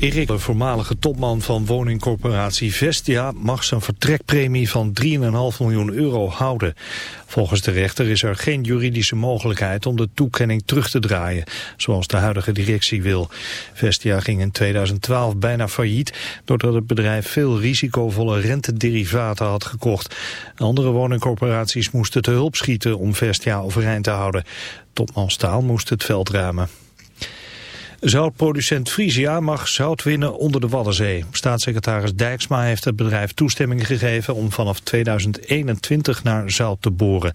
Erik, de voormalige topman van woningcorporatie Vestia... mag zijn vertrekpremie van 3,5 miljoen euro houden. Volgens de rechter is er geen juridische mogelijkheid om de toekenning terug te draaien... zoals de huidige directie wil. Vestia ging in 2012 bijna failliet... doordat het bedrijf veel risicovolle rentederivaten had gekocht. Andere woningcorporaties moesten te hulp schieten om Vestia overeind te houden. Topman Staal moest het veld ruimen. Zoutproducent Frisia mag zout winnen onder de Waddenzee. Staatssecretaris Dijksma heeft het bedrijf toestemming gegeven om vanaf 2021 naar zout te boren.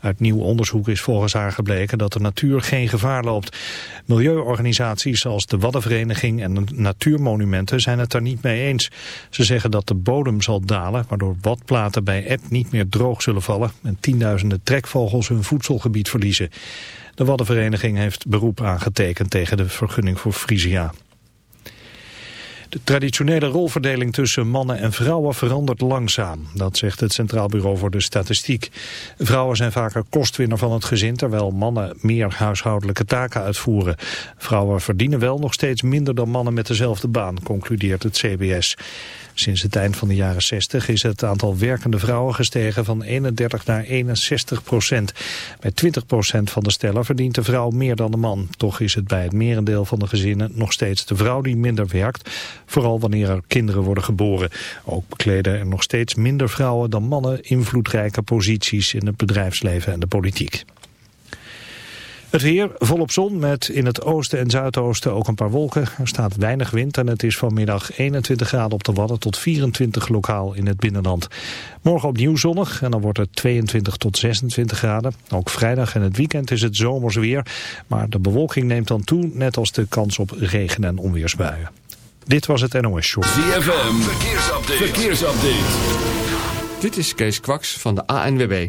Uit nieuw onderzoek is volgens haar gebleken dat de natuur geen gevaar loopt. Milieuorganisaties zoals de Waddenvereniging en Natuurmonumenten zijn het daar niet mee eens. Ze zeggen dat de bodem zal dalen, waardoor watplaten bij eb niet meer droog zullen vallen en tienduizenden trekvogels hun voedselgebied verliezen. De Waddenvereniging heeft beroep aangetekend tegen de vergunning voor Frisia. De traditionele rolverdeling tussen mannen en vrouwen verandert langzaam. Dat zegt het Centraal Bureau voor de Statistiek. Vrouwen zijn vaker kostwinner van het gezin... terwijl mannen meer huishoudelijke taken uitvoeren. Vrouwen verdienen wel nog steeds minder dan mannen met dezelfde baan... concludeert het CBS. Sinds het eind van de jaren 60 is het aantal werkende vrouwen gestegen van 31 naar 61 procent. Bij 20 procent van de stellen verdient de vrouw meer dan de man. Toch is het bij het merendeel van de gezinnen nog steeds de vrouw die minder werkt. Vooral wanneer er kinderen worden geboren. Ook bekleden er nog steeds minder vrouwen dan mannen invloedrijke posities in het bedrijfsleven en de politiek. Het weer volop zon met in het oosten en zuidoosten ook een paar wolken. Er staat weinig wind en het is vanmiddag 21 graden op de Wadden tot 24 lokaal in het binnenland. Morgen opnieuw zonnig en dan wordt het 22 tot 26 graden. Ook vrijdag en het weekend is het zomers weer. Maar de bewolking neemt dan toe, net als de kans op regen- en onweersbuien. Dit was het NOS Show. ZFM, verkeersupdate. verkeersupdate. Dit is Kees Kwaks van de ANWB.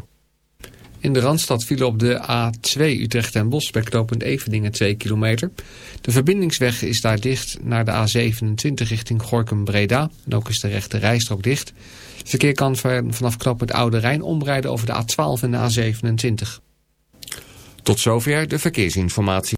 In de Randstad vielen op de A2 Utrecht en Bos bij knooppunt Eveningen 2 kilometer. De verbindingsweg is daar dicht naar de A27 richting Gorkum-Breda. En ook is de rechte rijstrook dicht. Het verkeer kan vanaf knooppunt Oude Rijn omrijden over de A12 en de A27. Tot zover de verkeersinformatie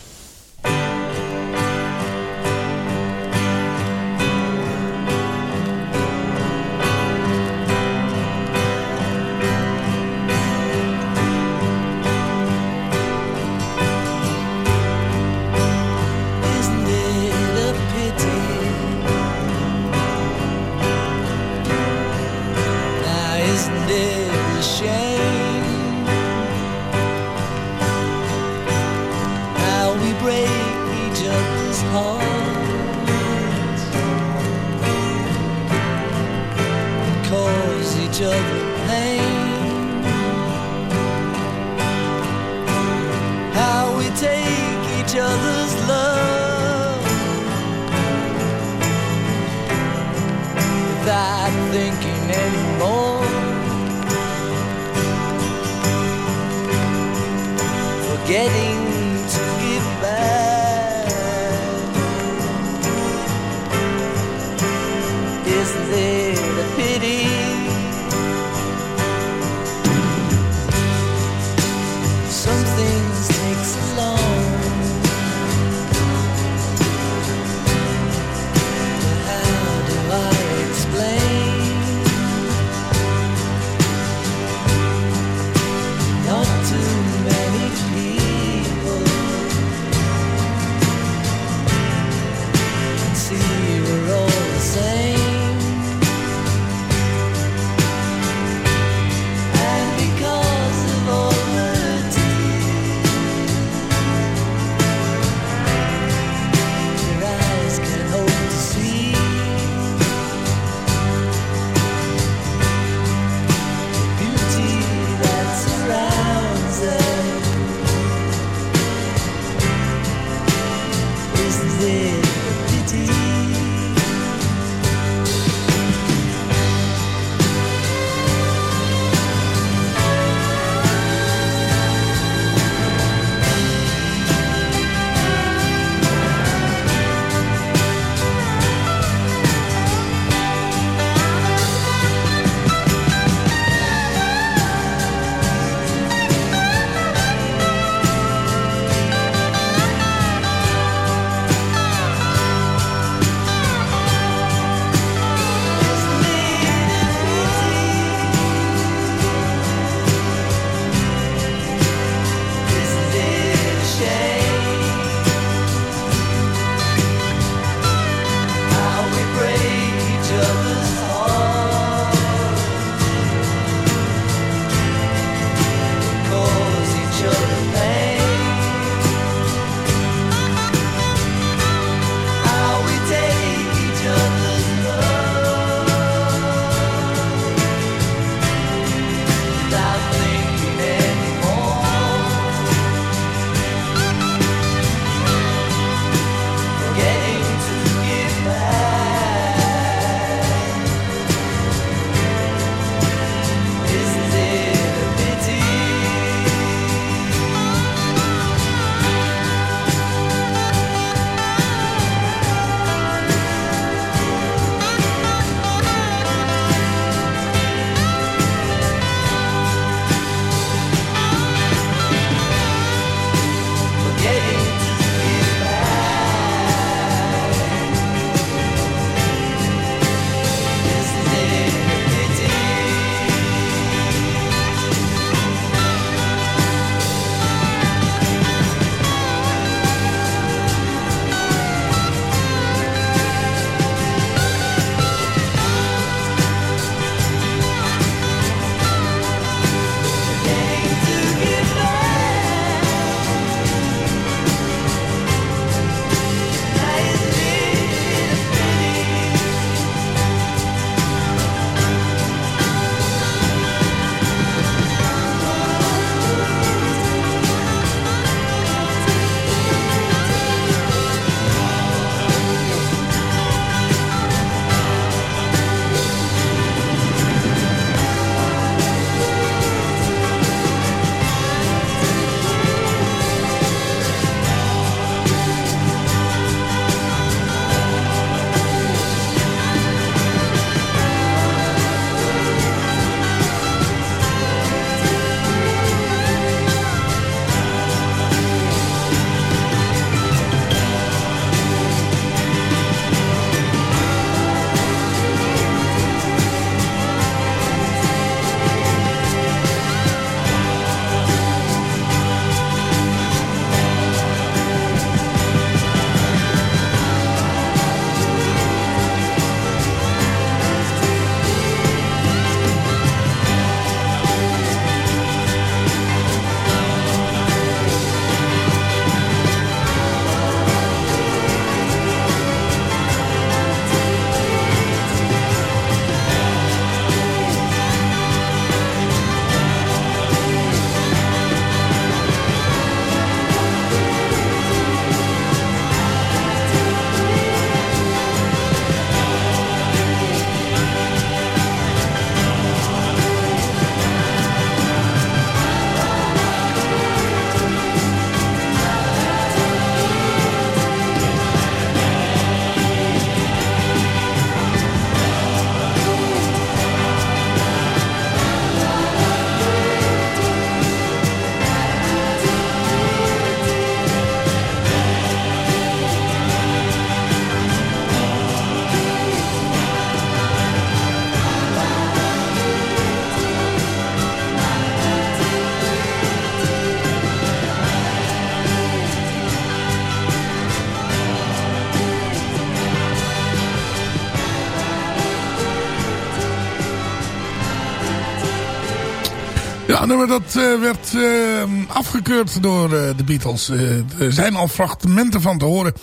Nummer dat eh, werd eh, afgekeurd door eh, de Beatles. Eh, er zijn al fragmenten van te horen.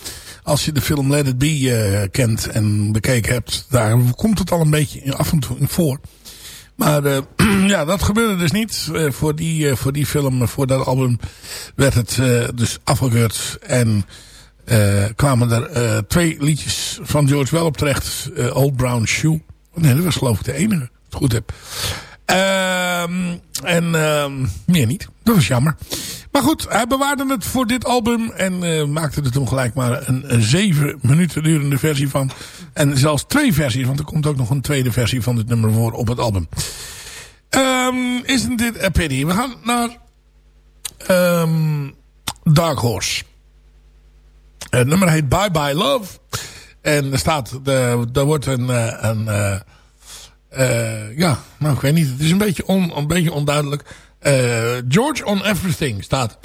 Als je de film Let It Be eh, kent en bekeken hebt. Daar komt het al een beetje af en toe voor. Maar eh, ja, dat gebeurde dus niet. Eh, voor, die, eh, voor die film, eh, voor dat album werd het eh, dus afgekeurd. En eh, kwamen er eh, twee liedjes van George wel op terecht. Eh, Old Brown Shoe. Nee, dat was geloof ik de enige. Als ik het goed heb. Ehm, en ehm, meer niet. Dat was jammer. Maar goed, hij bewaarde het voor dit album. En eh, maakte er toen gelijk maar een, zeven minuten durende versie van. En zelfs twee versies. Want er komt ook nog een tweede versie van dit nummer voor op het album. Ehm isn't dit a pity? We gaan naar Dark Horse. Het nummer heet Bye Bye Love. En er staat, er, wordt een, eh, een eh, ja, nou ik weet niet, het is een beetje, on, een beetje onduidelijk. Eh, George on Everything staat,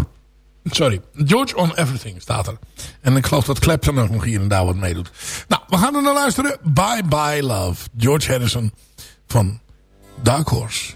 sorry, George on Everything staat er. En ik geloof dat Clapton ook nog hier en daar wat meedoet. Nou, we gaan er naar luisteren. Bye Bye Love, George Harrison van Dark Horse.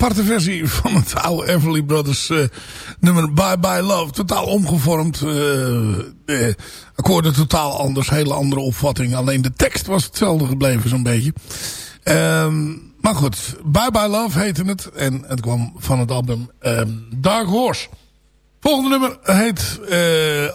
Aparte, versie van het oude Everly Brothers eh, nummer Bye Bye Love. Totaal omgevormd. de akkoorden totaal anders. Hele andere opvatting. Alleen de tekst was hetzelfde gebleven zo'n beetje. Ehm, maar goed. Bye Bye Love heette het. En het kwam van het album ehm, Dark Horse. Volgende nummer heet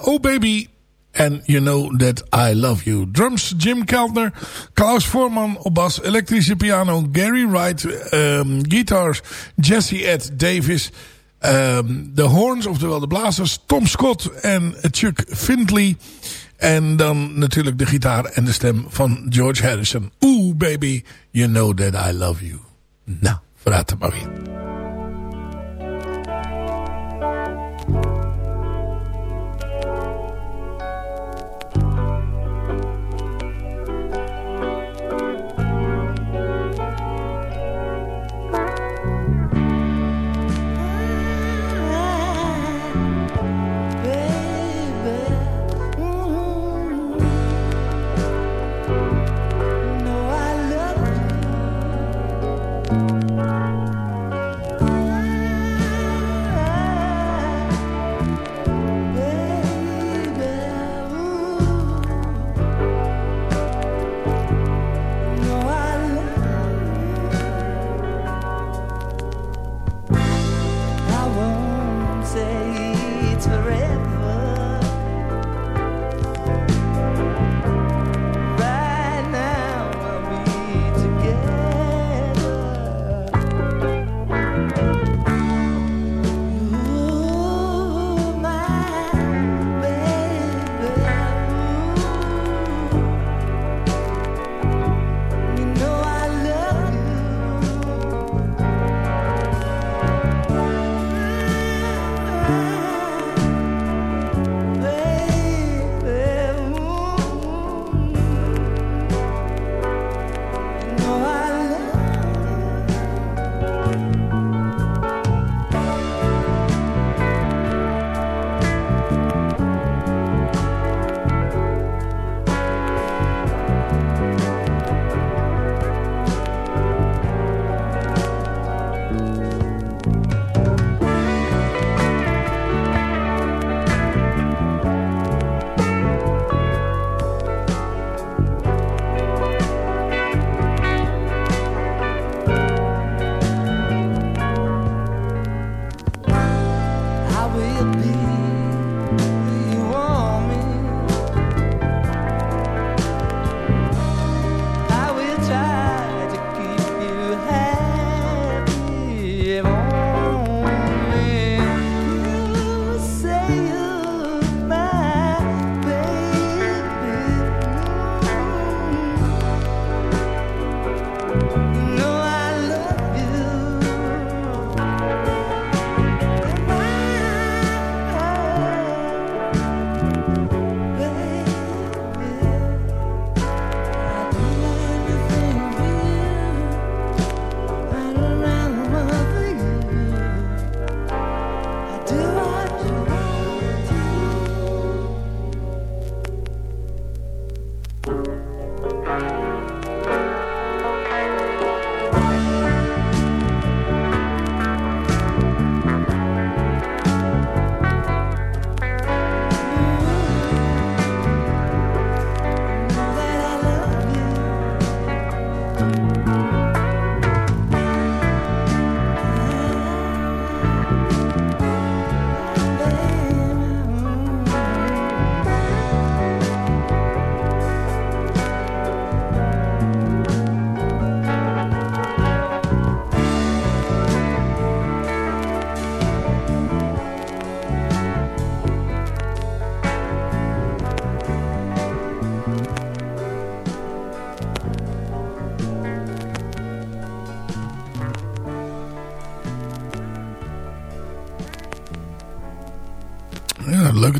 Oh Baby and You Know That I Love You. Drums Jim Keltner, Klaus Voorman op bas, elektrische piano Gary Wright, ehm, guitars Jesse Ed Davis, ehm, de horns, oftewel de blazers Tom Scott en Chuck Findley. En dan natuurlijk de gitaar en de stem van George Harrison. Ooh baby, you know that I love you. Nou, vooruit er maar weer.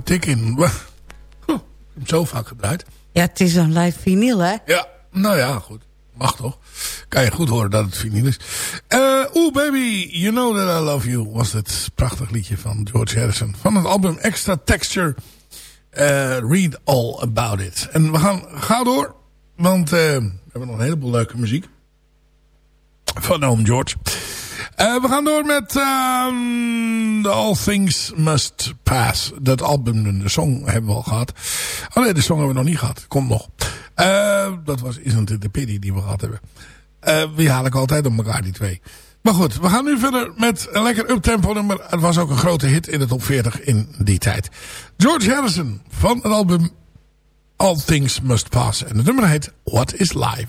Tik in. Ik heb hem zo vaak gedraaid. Ja, het is een live vinyl, hè? Ja, nou ja, goed. Mag toch? Kan je goed horen dat het vinyl is. Eh Oeh baby, you know that I love you. Was het prachtig liedje van George Harrison. Van het album Extra Texture. eh, read all about it. En we gaan gauw door. Want eh, we hebben nog een heleboel leuke muziek. Van oom George. Eh, we gaan door met uh, All Things Must Pass. Dat album de song hebben we al gehad. Oh nee, de song hebben we nog niet gehad. Komt nog. Uh, dat was Isn't It The Pity die we gehad hebben. Eh, die haal ik altijd op elkaar, die twee. Maar goed, we gaan nu verder met een lekker uptempo nummer. Het was ook een grote hit in de top 40 in die tijd. George Harrison van het album All Things Must Pass. En het nummer heet What Is Life?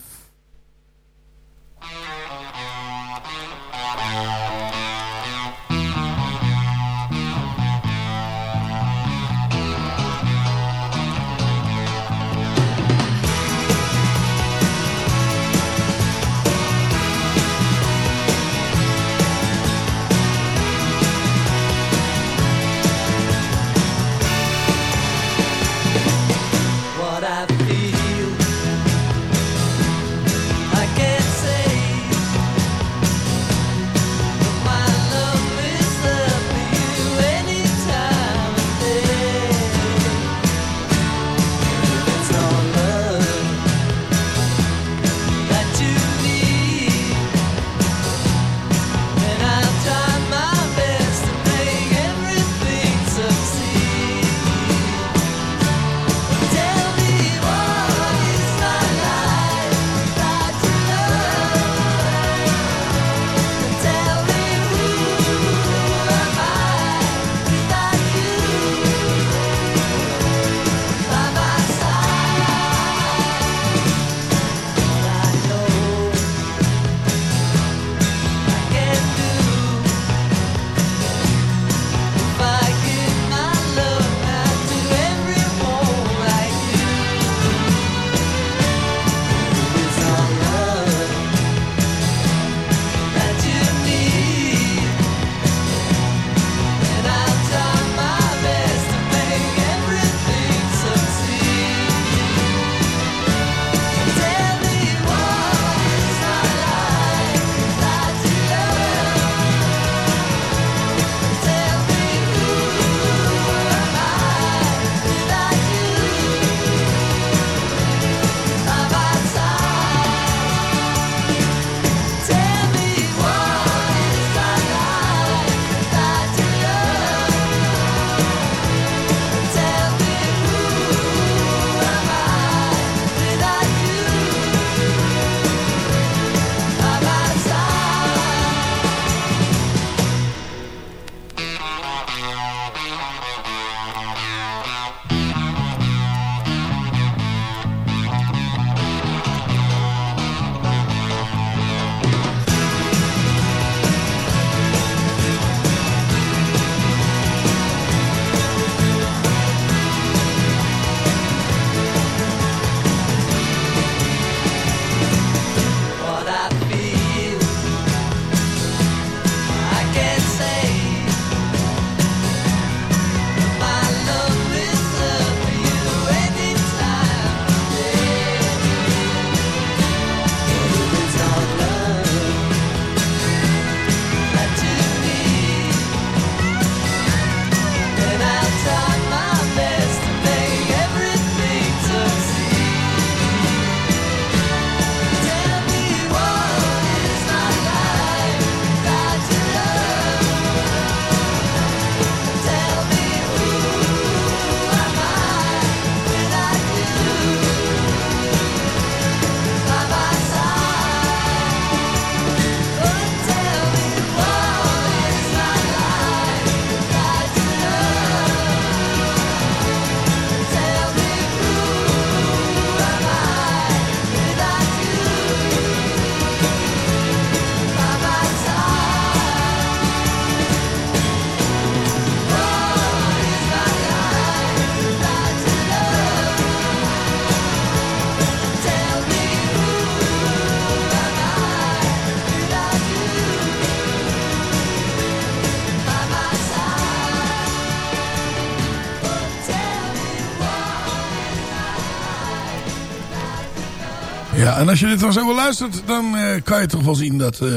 En als je dit dan zo wel luistert, dan eh, kan je toch wel zien dat... Eh,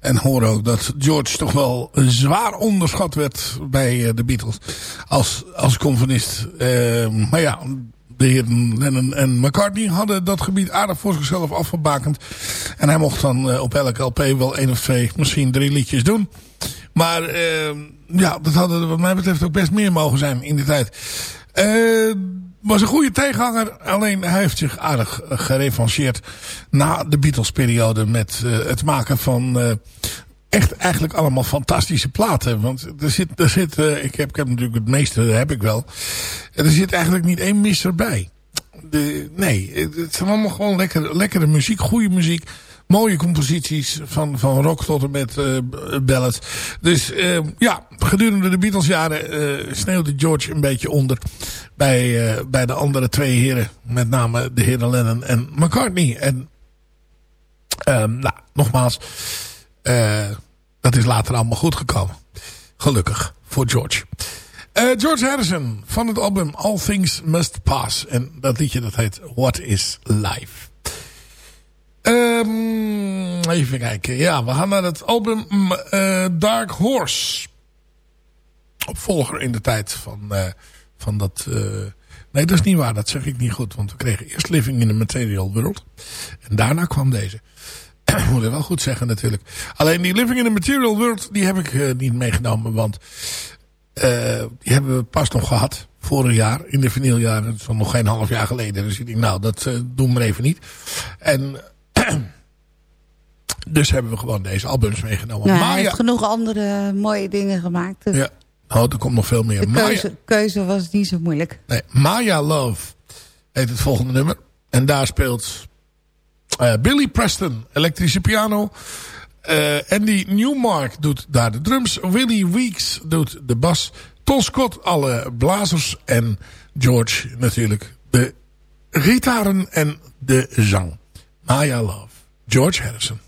en hoor ook dat George toch wel zwaar onderschat werd bij eh, de Beatles. Als, als componist. Ehm, maar ja, de heren Lennon en McCartney hadden dat gebied aardig voor zichzelf afgebakend. En hij mocht dan op elke LP wel één of twee, misschien drie liedjes doen. Maar ehm, ja, dat hadden wat mij betreft ook best meer mogen zijn in die tijd. Eh was een goede tegenhanger. Alleen hij heeft zich aardig gerevancheerd na de Beatles periode met uh, het maken van uh, echt eigenlijk allemaal fantastische platen. Want er zit, er zit ik, heb, ik heb natuurlijk het meeste, heb ik wel. Er zit eigenlijk niet één misser bij. De, nee, het zijn allemaal gewoon lekker, lekkere muziek, goede muziek. Mooie composities van, van rock tot en met uh, ballads. Dus uh, ja, gedurende de Beatles-jaren uh, sneeuwde George een beetje onder bij, bij de andere twee heren. Met name de heren Lennon en McCartney. En um, nou, nogmaals, dat is later allemaal goed gekomen. Gelukkig voor George. George Harrison van het album All Things Must Pass. En dat liedje dat heet What is Life. Um, even kijken. Ja, we gaan naar het album uh, Dark Horse. Opvolger in de tijd van, uh, van dat... Uh, nee, dat is niet waar. Dat zeg ik niet goed. Want we kregen eerst Living in the Material World. En daarna kwam deze. moet ik wel goed zeggen natuurlijk. Alleen die Living in the Material World... die heb ik niet meegenomen. Want die hebben we pas nog gehad. Vorig jaar. In de vinyljaren. Is nog geen half jaar geleden. Dus ik denk nou dat doen we even niet. En... dus hebben we gewoon deze albums meegenomen. Ja, hij heeft genoeg andere mooie dingen gemaakt. Dus. Ja, nou, er komt nog veel meer. De keuze, Maya, keuze was niet zo moeilijk. Nee, Maya Love heet het volgende nummer. En daar speelt uh, Billy Preston, elektrische piano. Uh, Andy Newmark doet daar de drums. Willie Weeks doet de bas. Tom Scott alle blazers. En George natuurlijk de gitaren en de zang. Maya Love, George Harrison.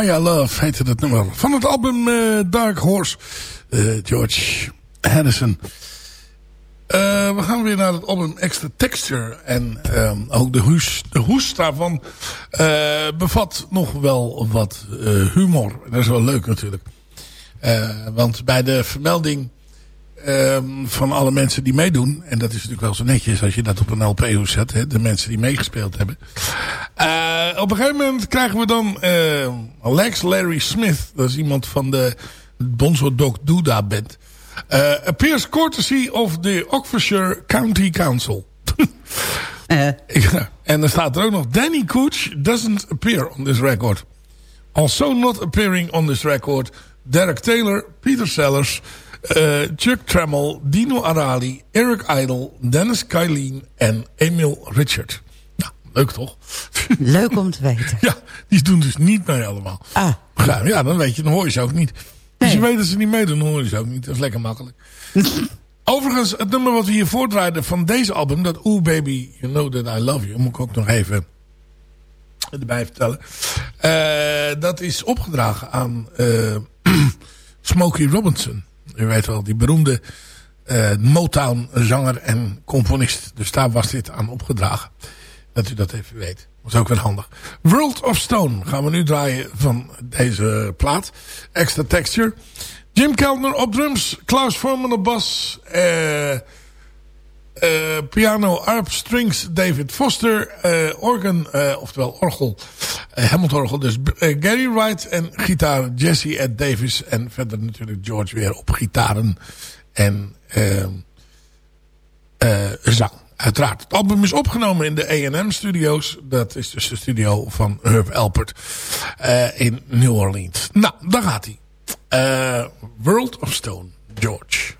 Maya Love heette het nummer. Van het album eh, Dark Horse. eh, George Harrison. Eh, we gaan weer naar het album Extra Texture. En ehm, ook de hoes, de daarvan bevat nog wel wat humor. Dat is wel leuk natuurlijk. Want bij de vermelding ehm, van alle mensen die meedoen... en dat is natuurlijk wel zo netjes als je dat op een LP zet... Hè, de mensen die meegespeeld hebben... Eh, op een gegeven moment krijgen we dan eh, Lex Larry Smith. Dat is iemand van de Bonzo Dog Duda band. Eh, appears courtesy of the Oxfordshire County Council. En dan staat er ook nog... Danny Cooch doesn't appear on this record. Also not appearing on this record... Derek Taylor, Peter Sellers... eh, Chuck Trammell, Dino Arali, Eric Idle, Dennis Kylien en Emil Richard. Nou, leuk toch? Leuk om te weten. Ja, die doen dus niet mee allemaal. Ah. Ja, dan weet je, dan hoor je ze ook niet. Als je weet dat ze niet meedoen, dan hoor je ze ook niet. Dat is lekker makkelijk. Overigens, het nummer wat we hier voordraaiden van deze album... dat Ooh Baby, You Know That I Love You... moet ik ook nog even erbij vertellen. Eh, dat is opgedragen aan eh, Smokey Robinson. U weet wel, die beroemde eh, Motown-zanger en componist. Dus daar was dit aan opgedragen. Dat u dat even weet. Dat is ook wel handig. World of Stone gaan we nu draaien van deze plaat. Extra Texture. Jim Keltner op drums. Klaus Vorman op bas. eh, eh, piano, arp, strings, David Foster. eh, organ, eh, oftewel orgel. Hammond-orgel dus. Gary Wright en gitaar Jesse Ed Davis. En verder natuurlijk George weer op gitaren. En zang. Uiteraard. Het album is opgenomen in de A&M Studios. Dat is dus de studio van Herb Alpert. in New Orleans. Nou, daar gaat hij. World of Stone. George.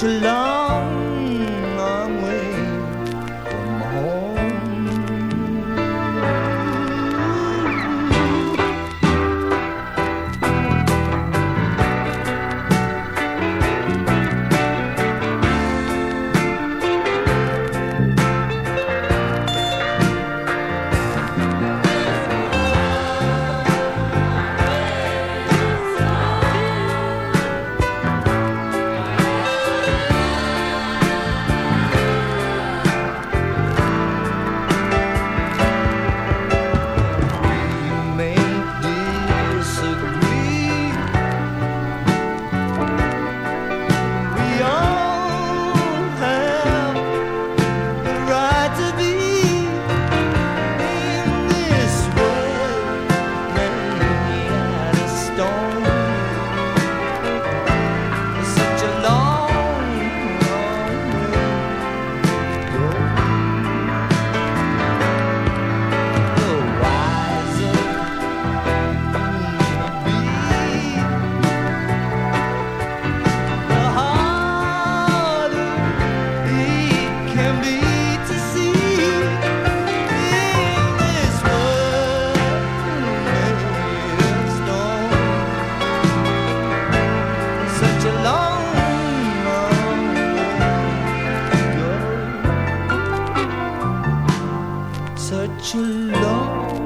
Long, Such a long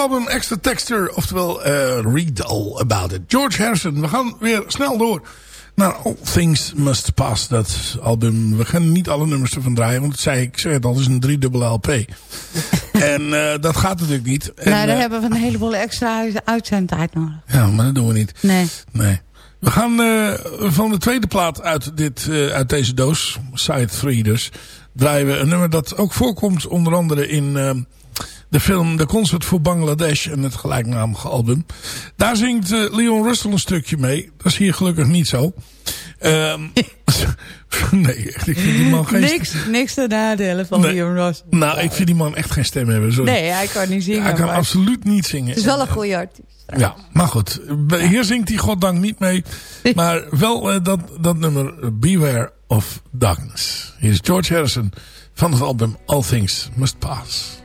Album Extra Texture, oftewel eh, Read All About It. George Harrison, we gaan weer snel door naar All Things Must Pass, dat album. We gaan niet alle nummers ervan draaien, want dat zei ik, zei het al, is een driedubbele LP. en eh, dat gaat natuurlijk niet. En, daar eh, hebben we een heleboel extra uitzendtijd nodig. ja, maar dat doen we niet. Nee. Nee. We gaan van de tweede plaat uit, dit, uit deze doos, Side 3 dus, draaien we een nummer dat ook voorkomt onder andere in de film The Concert for Bangladesh en het gelijknamige album. Daar zingt eh, Leon Russell een stukje mee. Dat is hier gelukkig niet zo. Ehm, nee, echt, ik vind die man geen Niks, niks te nadelen van Nee. Leon Ross. Nou, ik vind die man echt geen stem hebben. Sorry. Nee, hij kan niet zingen. hij kan maar absoluut niet zingen. Het is wel een goede artiest. Ja, maar goed. Hier zingt hij goddank niet mee. Maar wel eh, dat, dat nummer Beware of Darkness. Hier is George Harrison van het album All Things Must Pass.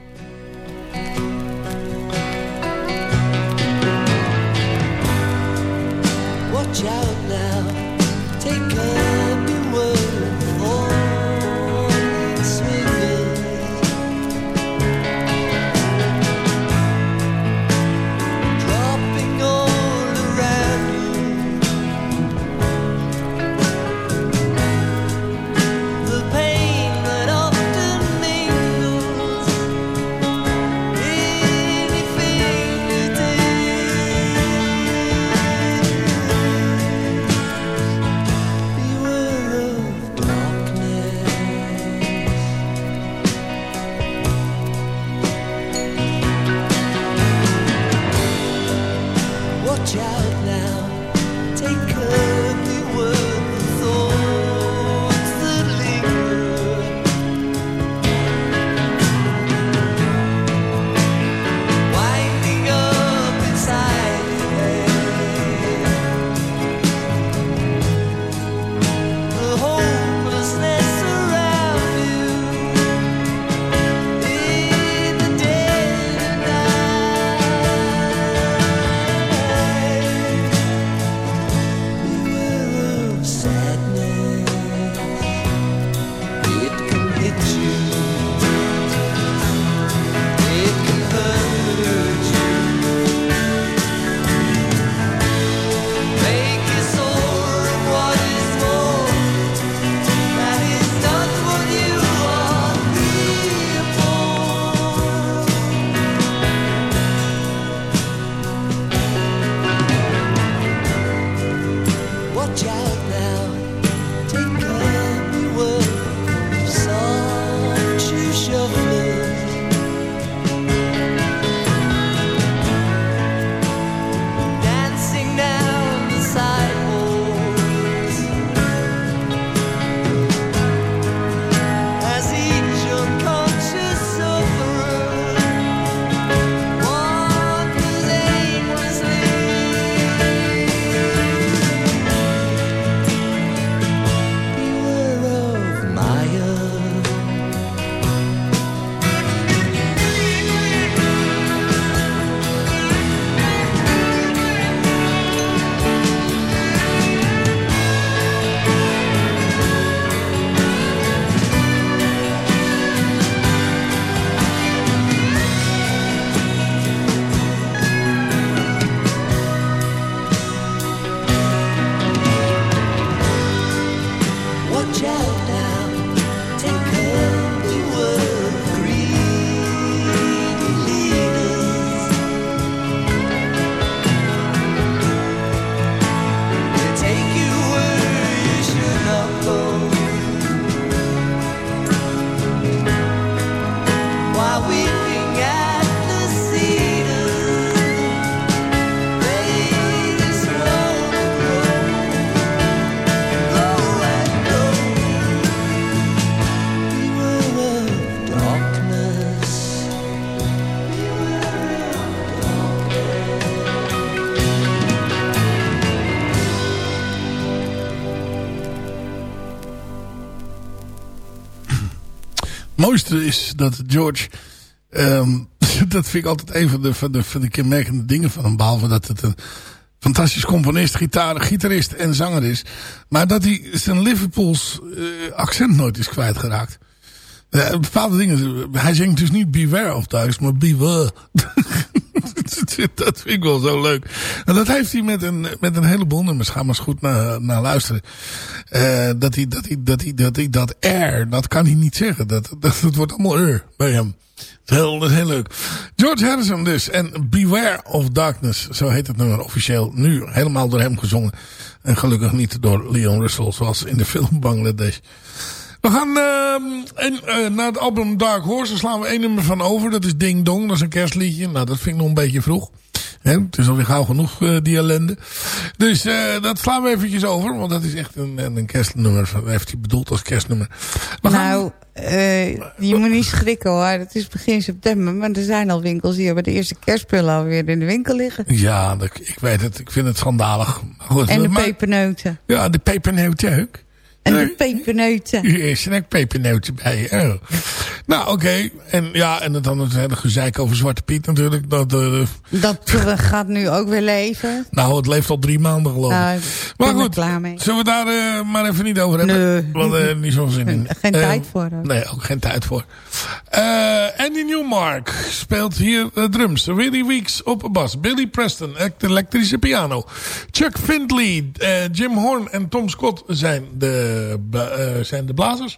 Watch out mooiste is dat George... ehm, dat vind ik altijd een van de, van de, van de kenmerkende dingen van hem. Behalve dat het een fantastisch componist, gitaar, gitarist en zanger is. Maar dat hij zijn Liverpools eh, accent nooit is kwijtgeraakt. Ja, bepaalde dingen. Hij zingt dus niet Beware of Duits, maar Beware. dat vind ik wel zo leuk. En dat heeft hij met een, met een heleboel nummers. Ga maar eens goed naar, naar luisteren. Eh, dat, hij, dat, hij, dat, hij, dat hij dat R, dat kan hij niet zeggen. Dat, dat, dat wordt allemaal R bij hem. Heel, dat is heel leuk. George Harrison dus. En Beware of Darkness. Zo heet het nummer officieel. Nu helemaal door hem gezongen. En gelukkig niet door Leon Russell. Zoals in de film Bangladesh. We gaan uh, en, uh, naar het album Dark Horse. Daar slaan we één nummer van over. Dat is Ding Dong. Dat is een kerstliedje. Nou, dat vind ik nog een beetje vroeg. He, het is alweer gauw genoeg, uh, die ellende. Dus uh, dat slaan we eventjes over. Want dat is echt een, een kerstnummer. Dat heeft hij bedoeld als kerstnummer. We nou, je moet niet schrikken hoor. Het is begin september. Maar er zijn al winkels die hebben de eerste kerstspullen alweer in de winkel liggen. Ja, dat, ik weet het. Ik vind het schandalig. Goed, en de maar, pepernoten. Ja, de pepernoten ook. En de pepernoten. Er is een pepernoten bij. Oh. Nou, oké. Okay. En ja, en dan het hele gezeik over Zwarte Piet natuurlijk. Dat, uh, dat gaat nu ook weer leven. Nou, het leeft al drie maanden geloof ik. Nou, maar goed, klaar mee. zullen we daar uh, maar even niet over hebben? Nee. Want uh, niet zo'n zin in. Geen tijd voor. Ook. Nee, ook geen tijd voor. Andy Newmark speelt hier drums. Willie Weeks op bas. Billy Preston, elektrische piano. Chuck Findley, Jim Horn en Tom Scott zijn de uh, zijn de blazers.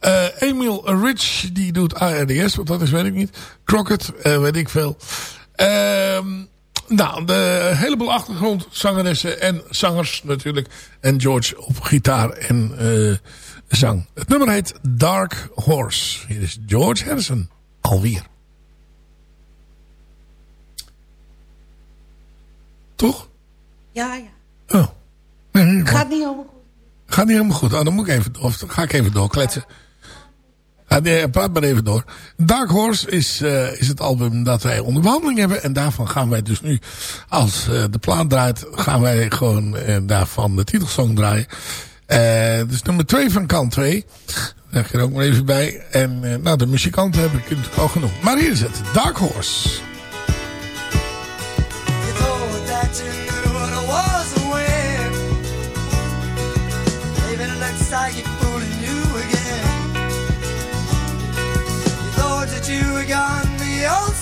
Uh, Emil Rich, die doet ARDS, want dat is weet ik niet. Crockett, weet ik veel. Uh, nou, de heleboel achtergrondzangeressen en zangers natuurlijk. En George op gitaar en zang. Het nummer heet Dark Horse. Hier is George Harrison. Alweer. Toch? Ja, ja. Oh. Nee, Gaat niet helemaal goed. Gaat niet helemaal goed. Oh, dan moet ik even, of ga ik even doorkletsen. Ja, nee, praat maar even door. Dark Horse is, uh, is het album dat wij onder behandeling hebben. En daarvan gaan wij dus nu, als uh, de plaat draait, gaan wij gewoon uh, daarvan de titelsong draaien. dus nummer 2 van kant 2. Daar je er ook maar even bij. En nou, de muzikanten heb ik natuurlijk al genoemd. Maar hier is het. Dark Horse. Like you're fooling you again. You thought that you were gone the old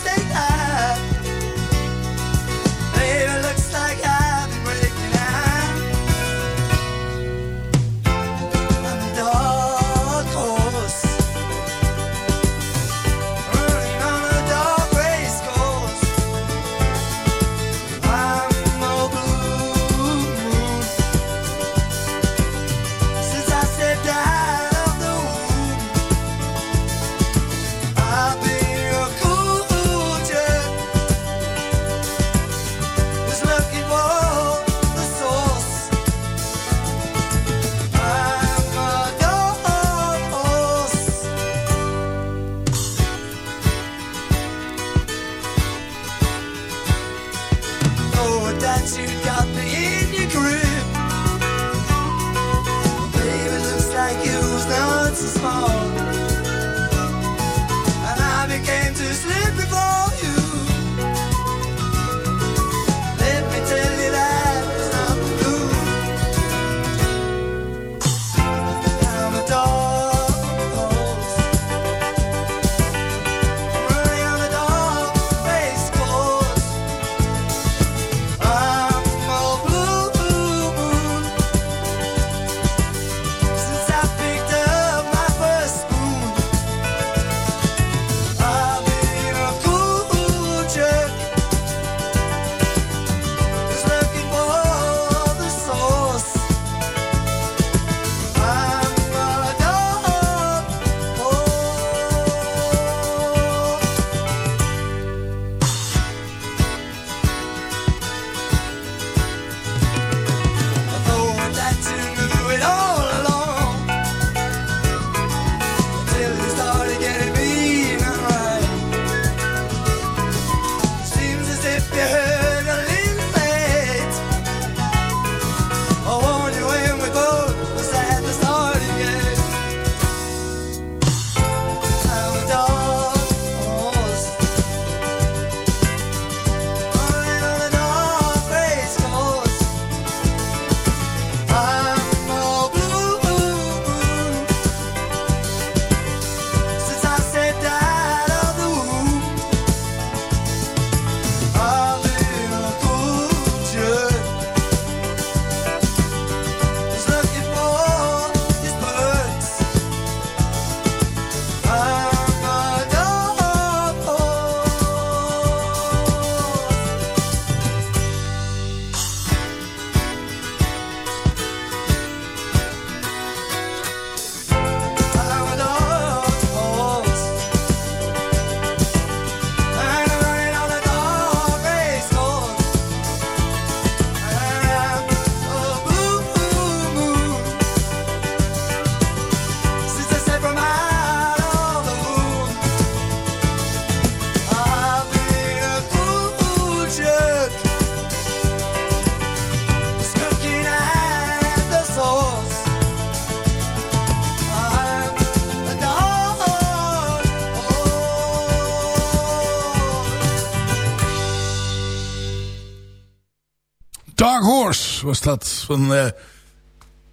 was dat van eh,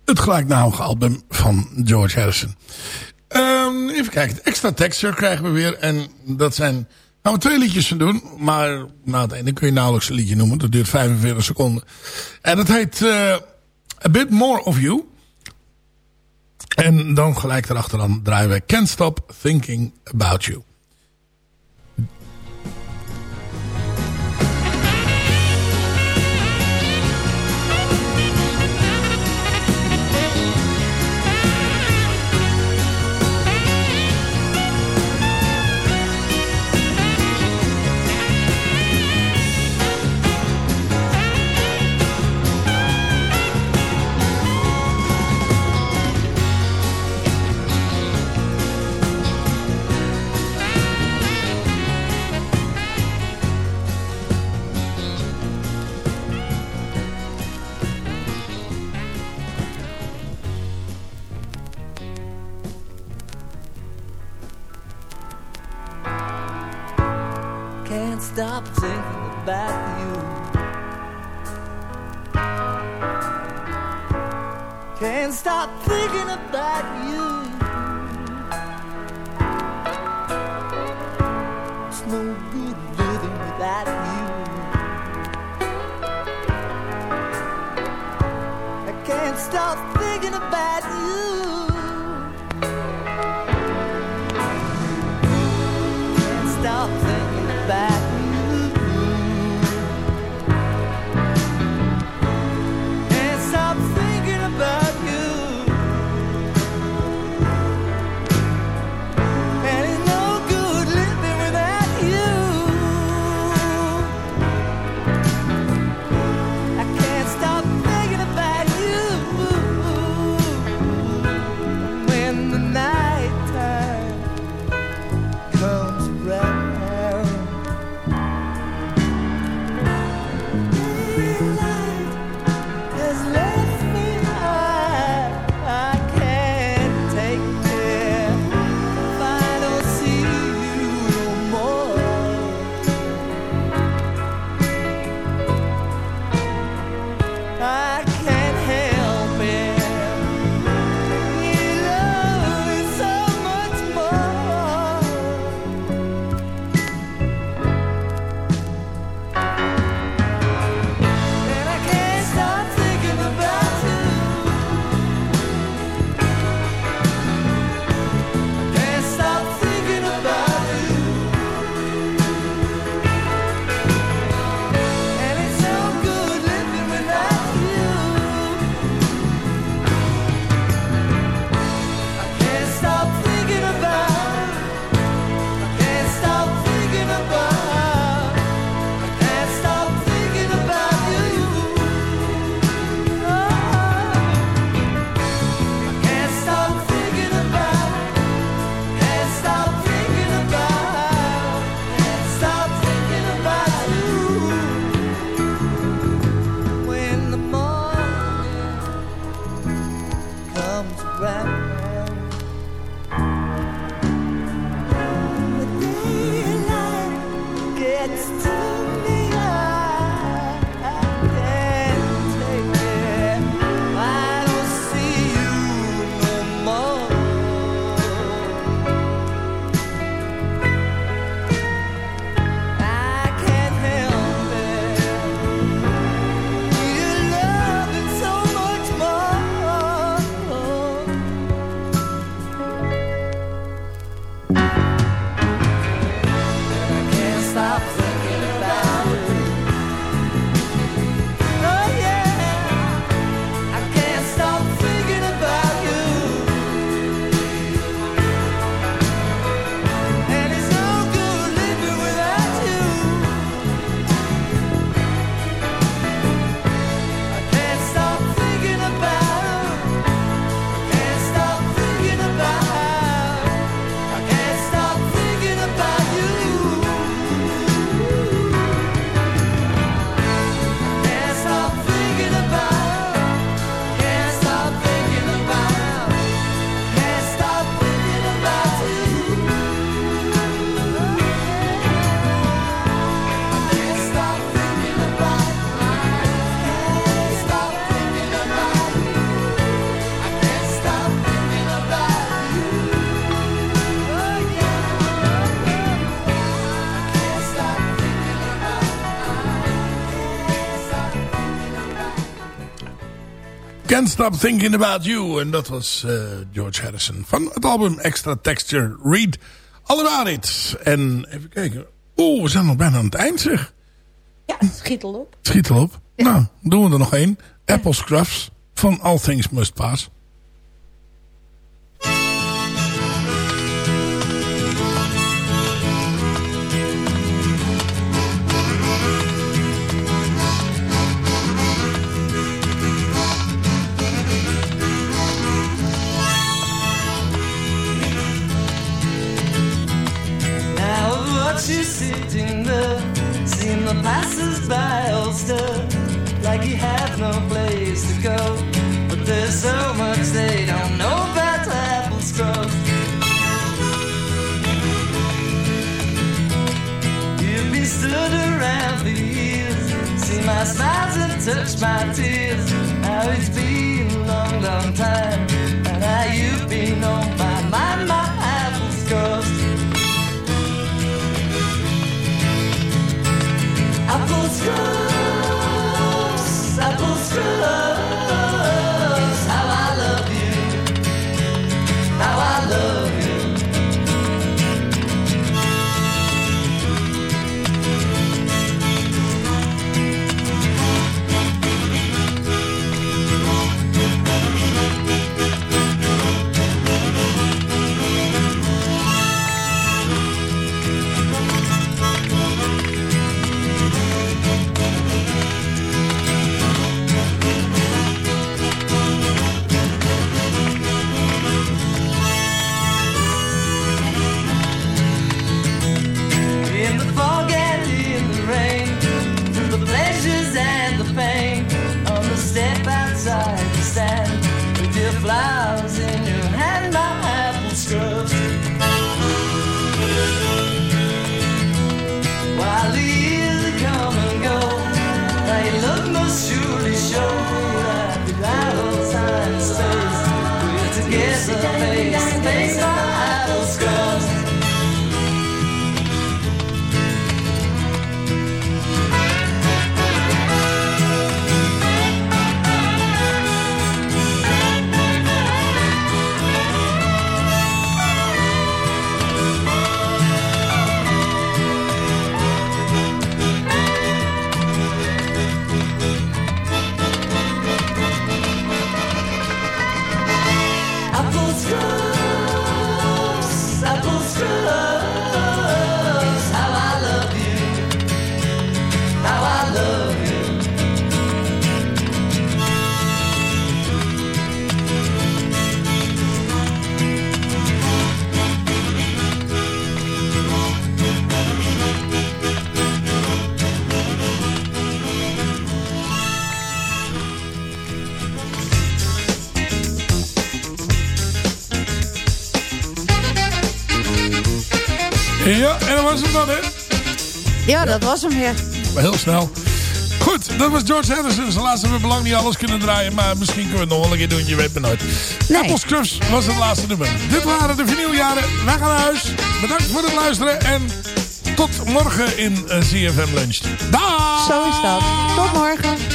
het gelijknamige album van George Harrison. Ehm, even kijken, extra texture krijgen we weer. En dat zijn, gaan we twee liedjes doen. Maar na het ene kun je nauwelijks een liedje noemen. Dat duurt 45 seconden. En dat heet eh, A Bit More of You. En dan gelijk erachteraan draaien we Can't Stop Thinking About You. Can't Stop Thinking About You. En dat was eh, George Harrison van het album Extra Texture Read All About It. En even kijken. Oeh, we zijn nog bijna aan het eind zeg. Ja, schiet al op. Schiet erop. Nou, doen we er nog één. Apple Scruffs van All Things Must Pass. Watch you sitting there, seeing the passers-by all stir, like you have no place to go. But there's so much they don't know about apple scrub. You've been stood around for years, see my smiles and touch my tears. Now it's been a long, long time, and now you've been on my Apple Ja, dat was hem weer. Maar heel snel. Goed, dat was George Harrison. Zijn laatste we lang niet alles kunnen draaien. Maar misschien kunnen we het nog wel een keer doen. Je weet maar nooit. Nee. Apple Scruffs was het laatste nummer. Dit waren de vinyljaren. Wij gaan naar huis. Bedankt voor het luisteren. En tot morgen in ZFM Lunch. Dag! Zo is dat. Tot morgen.